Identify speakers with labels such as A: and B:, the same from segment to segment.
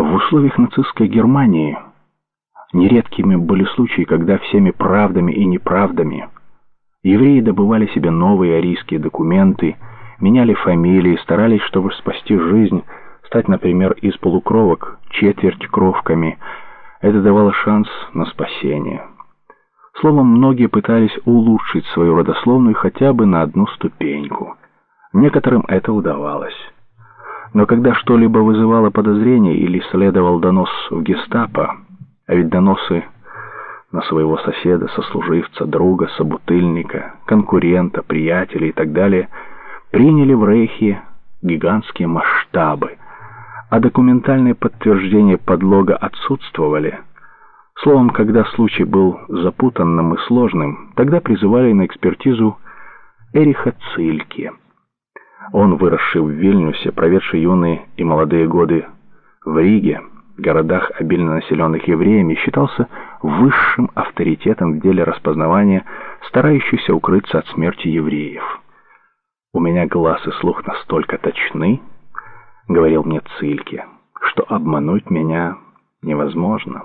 A: В условиях нацистской Германии нередкими были случаи, когда всеми правдами и неправдами евреи добывали себе новые арийские документы, меняли фамилии, старались, чтобы спасти жизнь, стать, например, из полукровок четверть кровками. Это давало шанс на спасение. Словом, многие пытались улучшить свою родословную хотя бы на одну ступеньку. Некоторым это удавалось. Но когда что-либо вызывало подозрение или следовал донос в гестапо, а ведь доносы на своего соседа, сослуживца, друга, собутыльника, конкурента, приятеля и так далее, приняли в Рейхе гигантские масштабы, а документальные подтверждения подлога отсутствовали. Словом, когда случай был запутанным и сложным, тогда призывали на экспертизу Эриха Цильки. Он, выросший в Вильнюсе, проведший юные и молодые годы в Риге, городах, обильно населенных евреями, считался высшим авторитетом в деле распознавания, старающихся укрыться от смерти евреев. «У меня глаз и слух настолько точны», — говорил мне Цильке, — «что обмануть меня невозможно.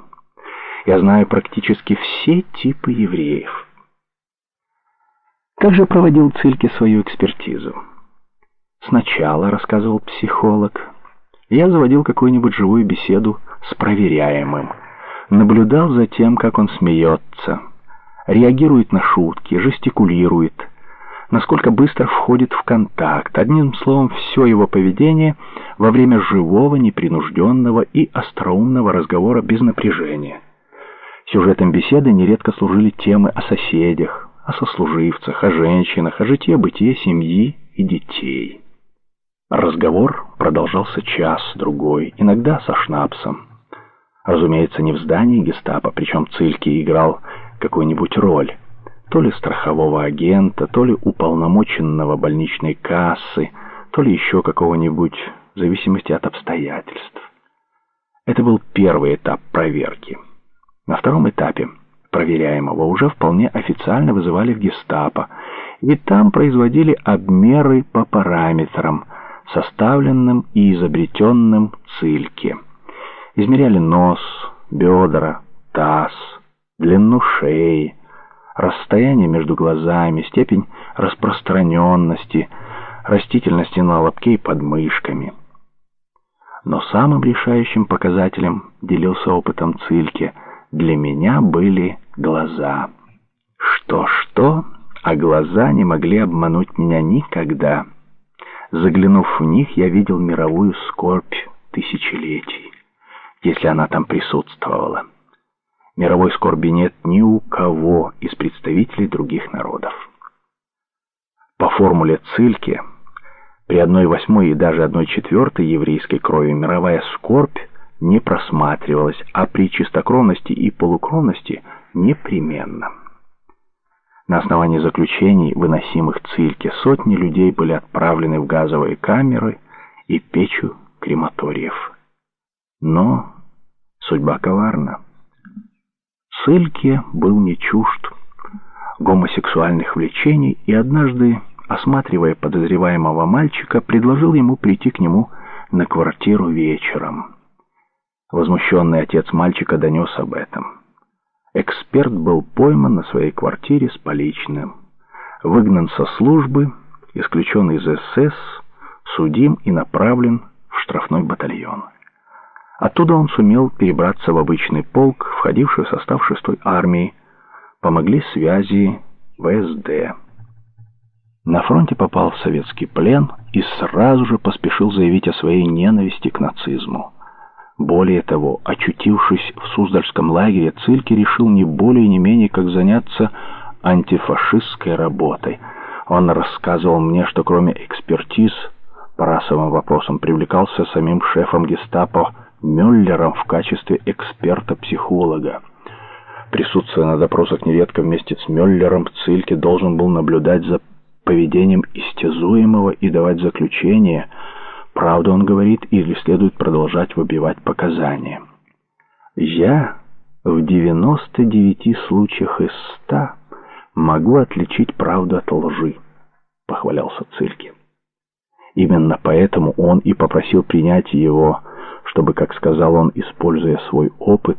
A: Я знаю практически все типы евреев». Как же проводил Цильке свою экспертизу? Сначала, рассказывал психолог, я заводил какую-нибудь живую беседу с проверяемым, наблюдал за тем, как он смеется, реагирует на шутки, жестикулирует, насколько быстро входит в контакт. Одним словом, все его поведение во время живого, непринужденного и остроумного разговора без напряжения. Сюжетом беседы нередко служили темы о соседях, о сослуживцах, о женщинах, о житье-бытие семьи и детей. Разговор продолжался час-другой, иногда со шнапсом. Разумеется, не в здании гестапо, причем Цильки играл какую-нибудь роль. То ли страхового агента, то ли уполномоченного больничной кассы, то ли еще какого-нибудь, в зависимости от обстоятельств. Это был первый этап проверки. На втором этапе проверяемого уже вполне официально вызывали в гестапо, и там производили обмеры по параметрам – составленным и изобретенным цильке. Измеряли нос, бедра, таз, длину шеи, расстояние между глазами, степень распространенности, растительности на лобке и подмышками. Но самым решающим показателем, делился опытом Цильке, для меня были глаза. Что-что, а глаза не могли обмануть меня никогда. Заглянув в них, я видел мировую скорбь тысячелетий, если она там присутствовала. Мировой скорби нет ни у кого из представителей других народов. По формуле Цильке, при одной восьмой и даже одной четвертой еврейской крови мировая скорбь не просматривалась, а при чистокровности и полукровности непременно. На основании заключений, выносимых Цильке, сотни людей были отправлены в газовые камеры и печу крематориев. Но судьба коварна. Цильке был не чужд гомосексуальных влечений и однажды, осматривая подозреваемого мальчика, предложил ему прийти к нему на квартиру вечером. Возмущенный отец мальчика донес об этом. Эксперт был пойман на своей квартире с поличным, выгнан со службы, исключен из СС, судим и направлен в штрафной батальон. Оттуда он сумел перебраться в обычный полк, входивший в состав шестой армии. Помогли связи ВСД. На фронте попал в советский плен и сразу же поспешил заявить о своей ненависти к нацизму. Более того, очутившись в Суздальском лагере, Цильки решил не более не менее, как заняться антифашистской работой. Он рассказывал мне, что кроме экспертиз по расовым вопросам привлекался самим шефом гестапо Мюллером в качестве эксперта-психолога. Присутствуя на допросах нередко вместе с Мюллером, Цильке должен был наблюдать за поведением истязуемого и давать заключение – Правду он говорит или следует продолжать выбивать показания? Я в 99 случаях из 100 могу отличить правду от лжи, похвалялся Цильки. Именно поэтому он и попросил принять его, чтобы, как сказал он, используя свой опыт,